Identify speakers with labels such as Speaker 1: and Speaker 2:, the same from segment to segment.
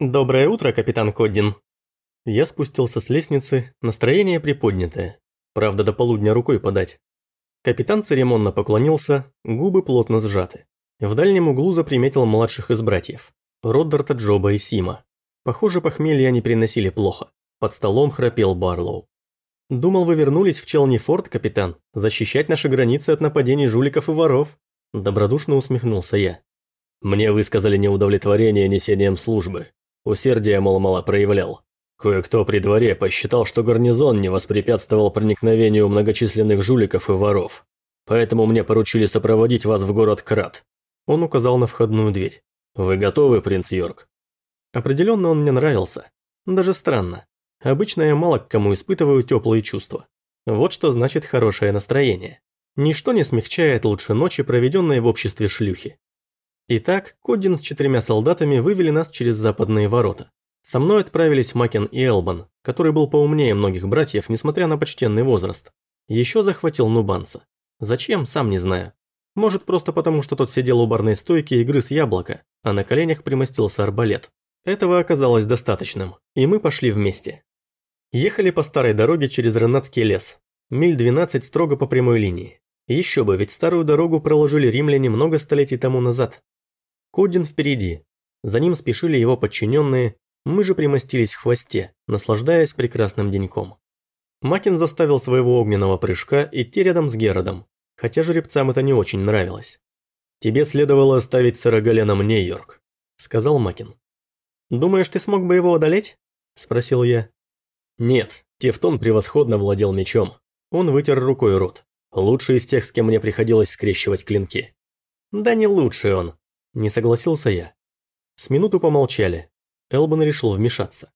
Speaker 1: Доброе утро, капитан Коддин. Я спустился с лестницы, настроение приподнятое. Правда, до полудня рукой подать. Капитан церемонно поклонился, губы плотно сжаты. В дальнем углу заприметил младших из братьев. Роддарта, Джоба и Сима. Похоже, похмелье они приносили плохо. Под столом храпел Барлоу. «Думал, вы вернулись в Челни-Форт, капитан, защищать наши границы от нападений жуликов и воров?» Добродушно усмехнулся я.
Speaker 2: «Мне высказали неудовлетворение несением службы. Усердие, мол, мало проявлял. Кое-кто при дворе посчитал, что гарнизон не воспрепятствовал проникновению многочисленных жуликов и воров. Поэтому мне поручили сопроводить вас в город Крат».
Speaker 1: Он указал на входную дверь.
Speaker 2: «Вы готовы, принц Йорк?»
Speaker 1: Определенно он мне нравился. Даже странно. Обычно я мало к кому испытываю теплые чувства. Вот что значит хорошее настроение. Ничто не смягчает лучше ночи, проведенной в обществе шлюхи. Итак, Коддин с четырьмя солдатами вывели нас через западные ворота. Со мной отправились Макен и Элбан, который был поумнее многих братьев, несмотря на почтенный возраст. Еще захватил Нубанца. Зачем, сам не знаю. Может, просто потому, что тот сидел у барной стойки и грыз яблоко, а на коленях примостился арбалет. Этого оказалось достаточным, и мы пошли вместе. Ехали по старой дороге через Ренатский лес. Миль 12 строго по прямой линии. Еще бы, ведь старую дорогу проложили римляне много столетий тому назад. Кодин впереди. За ним спешили его подчиненные, мы же примостились в хвосте, наслаждаясь прекрасным деньком. Макин заставил своего огненного прыжка идти рядом с Геродом, хотя жеребцам это не очень нравилось. «Тебе следовало оставить сэра Галена мне, Йорк», — сказал Макин. «Думаешь, ты смог бы его одолеть?» – спросил я.
Speaker 2: «Нет, Тевтон превосходно владел мечом. Он вытер рукой рот. Лучший из тех, с кем мне приходилось скрещивать клинки».
Speaker 1: «Да не лучший он», – не согласился я. С минуту помолчали. Элбан решил вмешаться.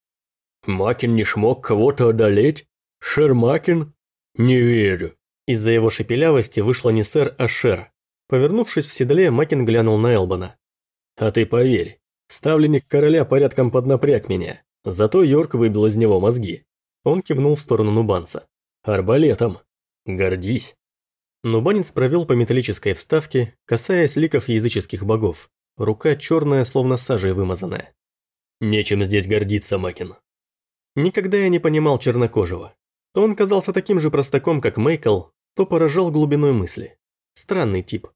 Speaker 3: «Макин не смог кого-то одолеть? Шер Макин? Не верю».
Speaker 1: Из-за его шепелявости вышло не сэр, а шер. Повернувшись в седле, Макин глянул на Элбана.
Speaker 2: «А ты поверь, ставленник короля порядком поднапряг меня, зато Йорк выбил из него мозги».
Speaker 1: Он кивнул в сторону Нубанца.
Speaker 2: «Арбалетом. Гордись».
Speaker 1: Нубанец провел по металлической вставке, касаясь ликов языческих богов. Рука черная, словно сажей вымазанная.
Speaker 2: Нечем здесь гордиться, Макин.
Speaker 1: Никогда я не понимал чернокожего. То он казался таким же простаком, как Мейкл, то поражал глубиной мысли. Странный тип.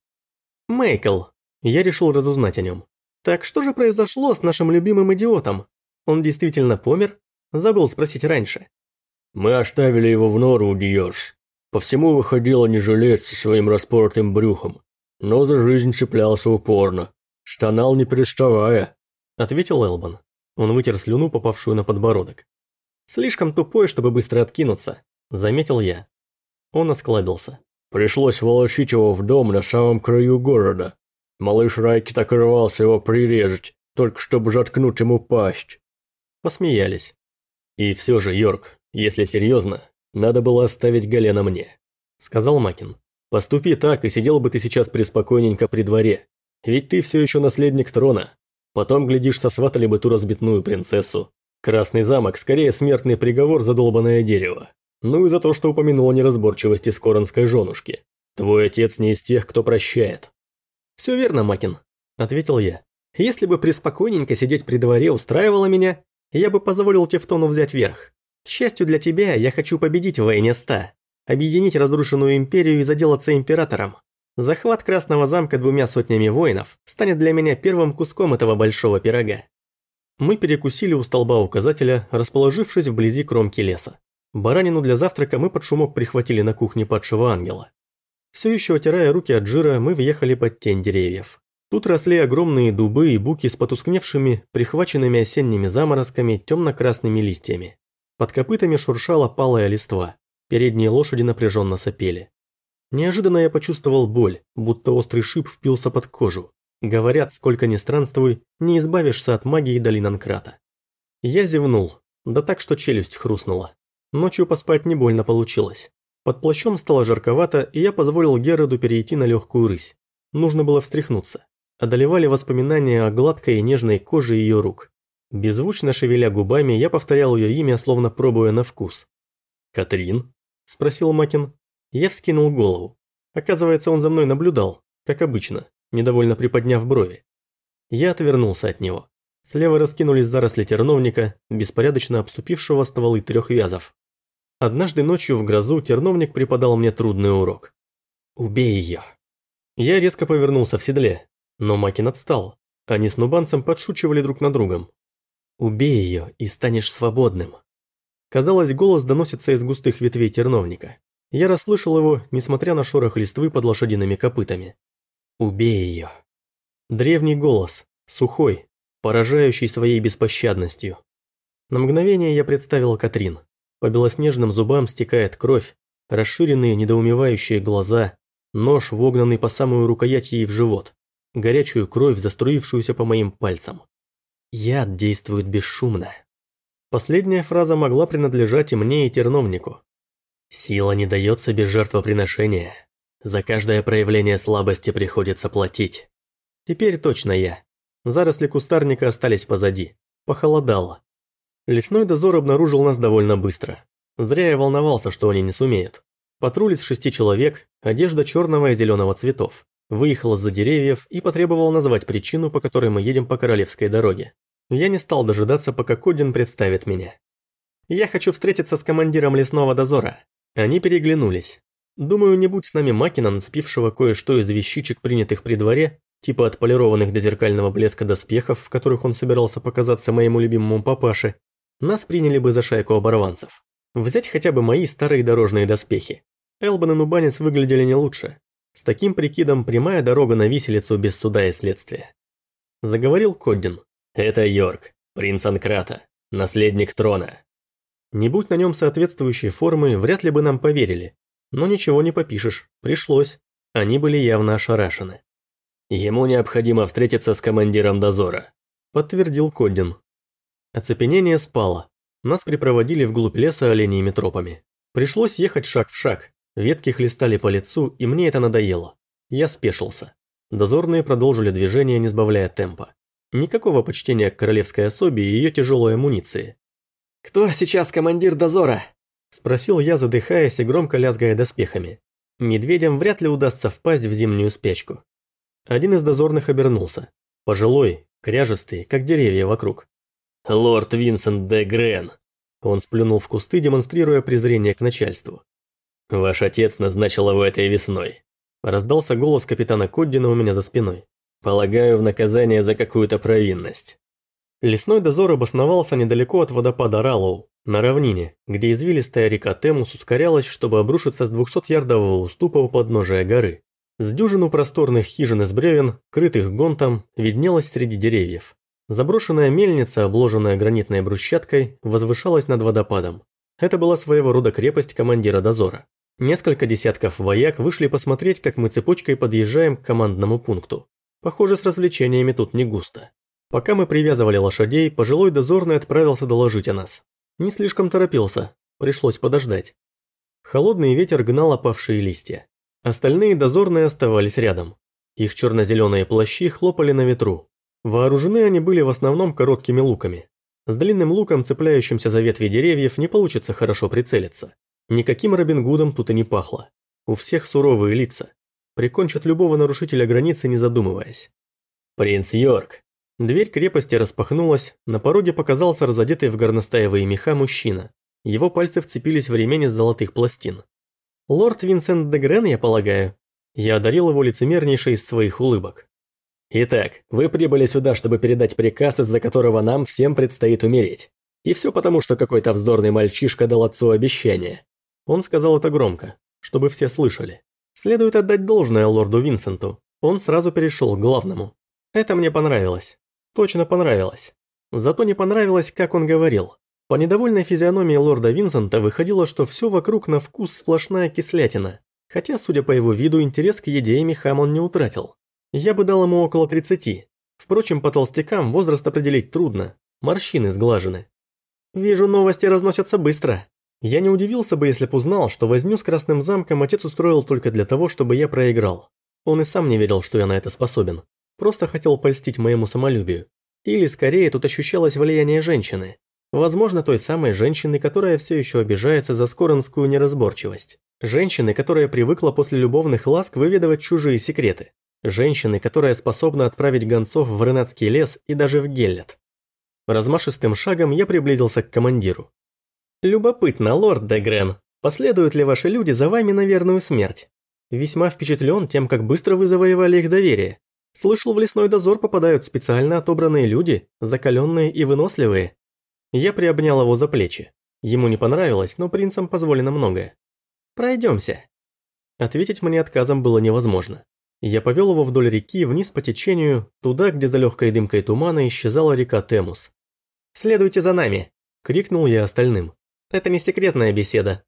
Speaker 1: Мейкл. Я решил разузнать о нем. Так что же произошло с нашим любимым идиотом? Он действительно помер? Забыл спросить раньше.
Speaker 3: Мы оставили его в нору, Диош. По всему выходило не жилец со своим распоротым брюхом, но за жизнь цеплялся упорно, стонал не переставая,
Speaker 1: ответил Элбан. Он вытер слюну, попавшую на подбородок. «Слишком тупой, чтобы быстро откинуться», – заметил я. Он осклабился.
Speaker 3: «Пришлось волочить его в дом на самом краю города. Малыш Райки так рвался его прирезать, только чтобы заткнуть ему пасть».
Speaker 1: Посмеялись.
Speaker 2: «И все же, Йорк, если серьезно, надо было оставить Галена мне», – сказал Макин. «Поступи так, и сидел бы ты сейчас преспокойненько при дворе. Ведь ты все еще наследник трона, Потом, глядишь, сосватали бы ту разбитную принцессу. Красный замок – скорее смертный приговор за долбанное дерево. Ну и за то, что упомянул о неразборчивости скоронской женушки. Твой отец не из тех, кто прощает.
Speaker 1: «Все верно, Макин», – ответил я. «Если бы преспокойненько сидеть при дворе устраивало меня, я бы позволил Тевтону взять верх. К счастью для тебя, я хочу победить в войне объединить разрушенную империю и заделаться императором. Захват Красного замка двумя сотнями воинов станет для меня первым куском этого большого пирога. Мы перекусили у столба указателя, расположившись вблизи кромки леса. Баранину для завтрака мы под шумок прихватили на кухне падшего ангела. Все еще отирая руки от жира, мы въехали под тень деревьев. Тут росли огромные дубы и буки с потускневшими, прихваченными осенними заморозками темно-красными листьями. Под копытами шуршала палая листва. Передние лошади напряженно сопели. Неожиданно я почувствовал боль, будто острый шип впился под кожу. Говорят, сколько ни странствуй, не избавишься от магии долин Анкрата. Я зевнул, да так, что челюсть хрустнула. Ночью поспать не больно получилось. Под плащом стало жарковато, и я позволил Героду перейти на легкую рысь. Нужно было встряхнуться. Одолевали воспоминания о гладкой и нежной коже ее рук. Беззвучно шевеля губами, я повторял ее имя, словно пробуя на вкус.
Speaker 2: «Катрин?» – спросил Макин.
Speaker 1: Я вскинул голову. Оказывается, он за мной наблюдал, как обычно, недовольно приподняв брови. Я отвернулся от него. Слева раскинулись заросли терновника, беспорядочно обступившего стволы трех вязов. Однажды ночью в грозу терновник преподал мне трудный урок. «Убей ее!» Я резко повернулся в седле, но Макин отстал. Они с нубанцем подшучивали друг над другом. «Убей ее, и станешь свободным!» Казалось, голос доносится из густых ветвей терновника. Я расслышал его, несмотря на шорох листвы под лошадиными копытами. «Убей ее!» Древний голос, сухой, поражающий своей беспощадностью. На мгновение я представил Катрин. По белоснежным зубам стекает кровь, расширенные недоумевающие глаза, нож, вогнанный по самую рукоять ей в живот, горячую кровь, заструившуюся по моим пальцам. Яд действует бесшумно. Последняя фраза могла принадлежать и мне, и терновнику. Сила не дается без жертвоприношения. За каждое проявление слабости приходится платить. Теперь точно я. Заросли кустарника остались позади. Похолодало. Лесной дозор обнаружил нас довольно быстро. Зря я волновался, что они не сумеют. Патруль из шести человек, одежда черного и зеленого цветов. Выехал из-за деревьев и потребовал назвать причину, по которой мы едем по Королевской дороге. Я не стал дожидаться, пока Кодин представит меня. «Я хочу встретиться с командиром лесного дозора». Они переглянулись. Думаю, не будь с нами Макина, нацепившего кое-что из вещичек, принятых при дворе, типа отполированных до зеркального блеска доспехов, в которых он собирался показаться моему любимому папаше, нас приняли бы за шайку оборванцев. Взять хотя бы мои старые дорожные доспехи. Элбан и Нубанец выглядели не лучше. С таким прикидом прямая дорога на виселицу без суда и следствия. Заговорил Коддин. «Это Йорк, принц Анкрата, наследник трона». Не будь на нем соответствующей формы, вряд ли бы нам поверили. Но ничего не попишешь, пришлось. Они были явно ошарашены.
Speaker 3: «Ему необходимо встретиться с командиром дозора», –
Speaker 1: подтвердил Коддин. Оцепенение спало. Нас припроводили вглубь леса оленьими тропами. Пришлось ехать шаг в шаг. Ветки хлестали по лицу, и мне это надоело. Я спешился. Дозорные продолжили движение, не сбавляя темпа. Никакого почтения к королевской особе и ее тяжелой амуниции. «Кто сейчас командир дозора?» Спросил я, задыхаясь и громко лязгая доспехами. Медведям вряд ли удастся впасть в зимнюю спячку. Один из дозорных обернулся. Пожилой, кряжестый, как деревья вокруг.
Speaker 3: «Лорд Винсент де Грен!»
Speaker 1: Он сплюнул в кусты, демонстрируя презрение к начальству.
Speaker 3: «Ваш отец назначил его этой весной».
Speaker 1: Раздался голос капитана Коддина у меня за спиной.
Speaker 3: «Полагаю, в наказание за какую-то провинность».
Speaker 1: Лесной дозор обосновался недалеко от водопада Раллоу, на равнине, где извилистая река Темус ускорялась, чтобы обрушиться с 200-ярдового уступа у подножия горы. С дюжину просторных хижин из бревен, крытых гонтом, виднелась среди деревьев. Заброшенная мельница, обложенная гранитной брусчаткой, возвышалась над водопадом. Это была своего рода крепость командира дозора. Несколько десятков вояк вышли посмотреть, как мы цепочкой подъезжаем к командному пункту. Похоже, с развлечениями тут не густо. Пока мы привязывали лошадей, пожилой дозорный отправился доложить о нас. Не слишком торопился, пришлось подождать. Холодный ветер гнал опавшие листья. Остальные дозорные оставались рядом. Их черно-зеленые плащи хлопали на ветру, Вооружены они были в основном короткими луками. С длинным луком, цепляющимся за ветви деревьев, не получится хорошо прицелиться. Никаким Робин Гудом тут и не пахло. У всех суровые лица. Прикончат любого нарушителя границы, не задумываясь.
Speaker 3: «Принц Йорк!»
Speaker 1: Дверь крепости распахнулась, на пороге показался разодетый в горностаевые меха мужчина. Его пальцы вцепились в ремень из золотых пластин. «Лорд Винсент де Грен, я полагаю?» Я одарил его лицемернейшей из своих улыбок.
Speaker 3: Итак, вы прибыли сюда, чтобы передать приказ, из-за которого нам всем предстоит умереть. И все потому, что какой-то вздорный мальчишка дал отцу обещание.
Speaker 1: Он сказал это громко, чтобы все слышали. Следует отдать должное лорду Винсенту. Он сразу перешел к главному. Это мне понравилось. Точно понравилось. Зато не понравилось, как он говорил. По недовольной физиономии лорда Винсента выходило, что все вокруг на вкус сплошная кислятина. Хотя, судя по его виду, интерес к еде и мехам он не утратил. Я бы дал ему около 30. Впрочем, по толстякам возраст определить трудно. Морщины сглажены. Вижу, новости разносятся быстро. Я не удивился бы, если б узнал, что возню с Красным замком отец устроил только для того, чтобы я проиграл. Он и сам не верил, что я на это способен. Просто хотел польстить моему самолюбию. Или, скорее, тут ощущалось влияние женщины. Возможно, той самой женщины, которая все еще обижается за скоронскую неразборчивость. Женщины, которая привыкла после любовных ласк выведывать чужие секреты. Женщины, которая способна отправить гонцов в Ренатский лес и даже в Геллет. Размашистым шагом я приблизился к командиру. «Любопытно, лорд Дегрен, последуют ли ваши люди за вами на верную смерть? Весьма впечатлен тем, как быстро вы завоевали их доверие. Слышал, в лесной дозор попадают специально отобранные люди, закаленные и выносливые». Я приобнял его за плечи. Ему не понравилось, но принцам позволено многое. «Пройдемся». Ответить мне отказом было невозможно. Я повел его вдоль реки, вниз по течению, туда, где за легкой дымкой тумана исчезала река Темус. «Следуйте за нами!» – крикнул я остальным. «Это не секретная беседа».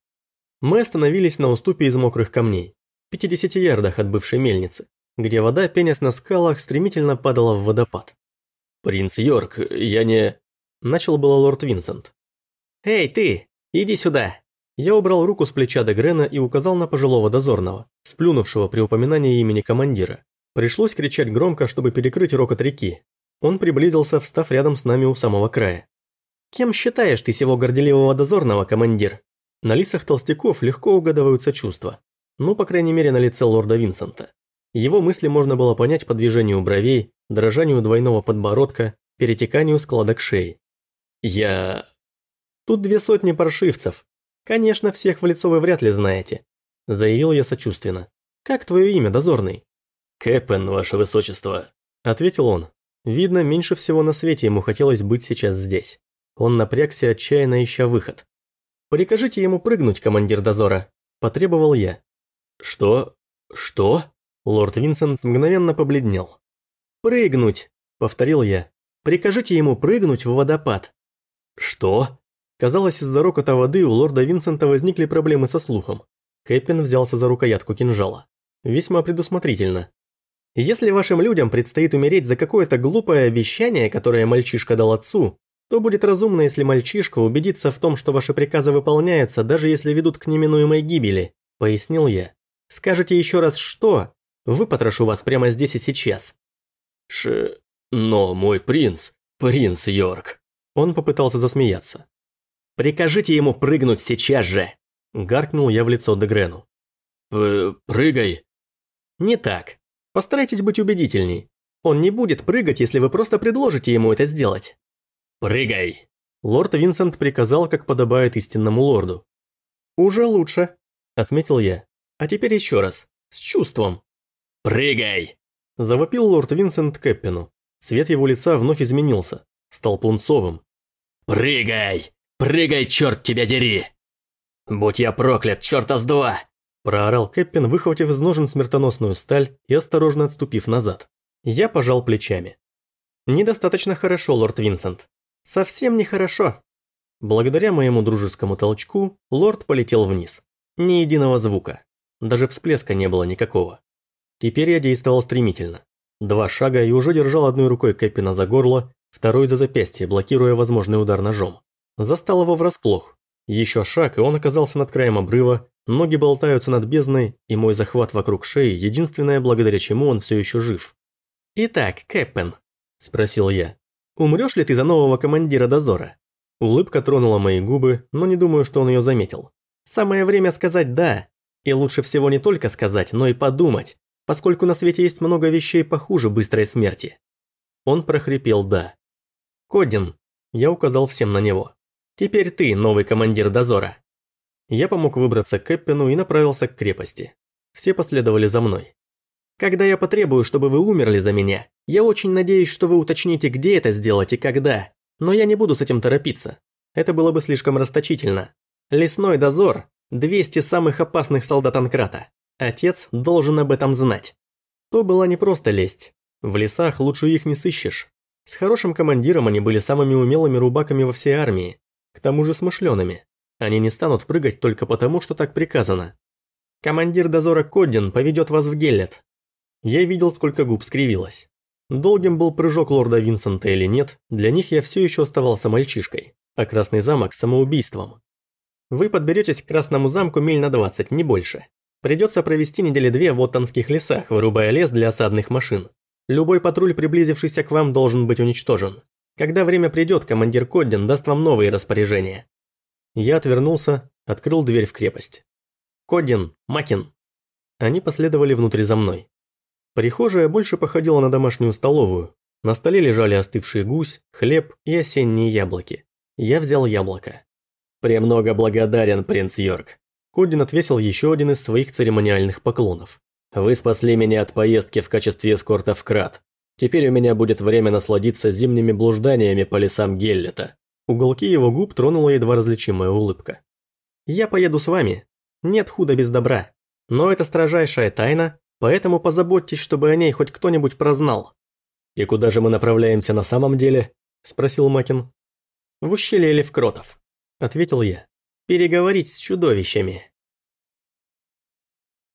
Speaker 1: Мы остановились на уступе из мокрых камней, в 50 ярдах от бывшей мельницы, где вода, пенясь на скалах, стремительно падала в водопад.
Speaker 3: «Принц Йорк, я не...» – начал было лорд Винсент.
Speaker 1: «Эй, ты! Иди сюда!» Я убрал руку с плеча Дегрена и указал на пожилого дозорного, сплюнувшего при упоминании имени командира. Пришлось кричать громко, чтобы перекрыть рокот реки, он приблизился, встав рядом с нами у самого края. «Кем считаешь ты сего горделивого дозорного, командир?» На лицах толстяков легко угадываются чувства. Ну, по крайней мере, на лице лорда Винсента. Его мысли можно было понять по движению бровей, дрожанию двойного подбородка, перетеканию складок шеи.
Speaker 3: «Я...»
Speaker 1: «Тут две сотни паршивцев. Конечно, всех в лицо вы вряд ли знаете», – заявил я сочувственно. «Как твое имя, дозорный?»
Speaker 3: «Кэпен, ваше высочество», –
Speaker 1: ответил он. Видно, меньше всего на свете ему хотелось быть сейчас здесь. Он напрягся, отчаянно ища выход. «Прикажите ему прыгнуть, командир дозора», – потребовал я.
Speaker 3: «Что? Что?»
Speaker 1: Лорд Винсент мгновенно побледнел. «Прыгнуть», – повторил я. «Прикажите ему прыгнуть в водопад».
Speaker 3: «Что?»
Speaker 1: Казалось, из-за рокота воды у лорда Винсента возникли проблемы со слухом. Кэппин взялся за рукоятку кинжала. Весьма предусмотрительно. Если вашим людям предстоит умереть за какое-то глупое обещание, которое мальчишка дал отцу, то будет разумно, если мальчишка убедится в том, что ваши приказы выполняются, даже если ведут к неминуемой гибели», – пояснил я. «Скажите еще раз что? Выпотрошу вас прямо здесь и сейчас».
Speaker 3: Ш... Но мой принц, принц Йорк.
Speaker 1: Он попытался засмеяться. «Прикажите ему прыгнуть сейчас же!» – гаркнул я в лицо Дегрену.
Speaker 3: «Прыгай!»
Speaker 1: «Не так. Постарайтесь быть убедительней. Он не будет прыгать, если вы просто предложите ему это сделать.
Speaker 3: «Прыгай!»
Speaker 1: Лорд Винсент приказал, как подобает истинному лорду. «Уже лучше», – отметил я. «А теперь еще раз. С чувством».
Speaker 3: «Прыгай!»
Speaker 1: – завопил лорд Винсент Кэппину. Цвет его лица вновь изменился. Стал пунцовым.
Speaker 3: «Прыгай! Прыгай, черт тебя дери!» «Будь я проклят, черта с два!»
Speaker 1: Проорал Кэппин, выхватив из ножен смертоносную сталь и осторожно отступив назад. Я пожал плечами. Недостаточно хорошо, лорд Винсент. Совсем нехорошо. Благодаря моему дружескому толчку, лорд полетел вниз. Ни единого звука. Даже всплеска не было никакого. Теперь я действовал стремительно. Два шага и уже держал одной рукой Кэппина за горло, второй за запястье, блокируя возможный удар ножом. Застал его врасплох. Еще шаг, и он оказался над краем обрыва, Ноги болтаются над бездной, и мой захват вокруг шеи – единственное, благодаря чему он все еще жив. «Итак, Кэппен», – спросил я, – «умрешь ли ты за нового командира дозора?» Улыбка тронула мои губы, но не думаю, что он ее заметил. «Самое время сказать «да». И лучше всего не только сказать, но и подумать, поскольку на свете есть много вещей похуже быстрой смерти». Он прохрипел «да». «Кодин», – я указал всем на него. «Теперь ты новый командир дозора». Я помог выбраться к Эппину и направился к крепости. Все последовали за мной. Когда я потребую, чтобы вы умерли за меня, я очень надеюсь, что вы уточните, где это сделать и когда, но я не буду с этим торопиться. Это было бы слишком расточительно. Лесной дозор – 200 самых опасных солдат Анкрата. Отец должен об этом знать. То была не просто лесть. В лесах лучше их не сыщешь. С хорошим командиром они были самыми умелыми рубаками во всей армии, к тому же смышленными. Они не станут прыгать только потому, что так приказано. Командир дозора Коддин поведет вас в Геллет. Я видел, сколько губ скривилось. Долгим был прыжок лорда Винсента или нет, для них я все еще оставался мальчишкой, а Красный замок – самоубийством. Вы подберетесь к Красному замку миль на 20, не больше. Придется провести недели две в Оттонских лесах, вырубая лес для осадных машин. Любой патруль, приблизившийся к вам, должен быть уничтожен. Когда время придет, командир Коддин даст вам новые распоряжения. Я отвернулся, открыл дверь в крепость. «Кодин! Макин!» Они последовали внутрь за мной. Прихожая больше походила на домашнюю столовую, На столе лежали остывший гусь, хлеб и осенние яблоки. Я взял яблоко.
Speaker 2: «Премного благодарен, принц Йорк».
Speaker 1: Кодин отвесил еще один из своих церемониальных поклонов.
Speaker 2: «Вы спасли меня от поездки в качестве эскорта в Крат. Теперь у меня будет время насладиться зимними блужданиями по лесам Геллета».
Speaker 1: Уголки его губ тронула едва различимая улыбка. «Я поеду с вами. Нет худа без добра. Но это строжайшая тайна, поэтому позаботьтесь, чтобы о ней хоть кто-нибудь прознал».
Speaker 2: «И куда же мы направляемся на самом деле?»
Speaker 1: – спросил Макин. «В ущелье Левкротов», – ответил я. «Переговорить с чудовищами».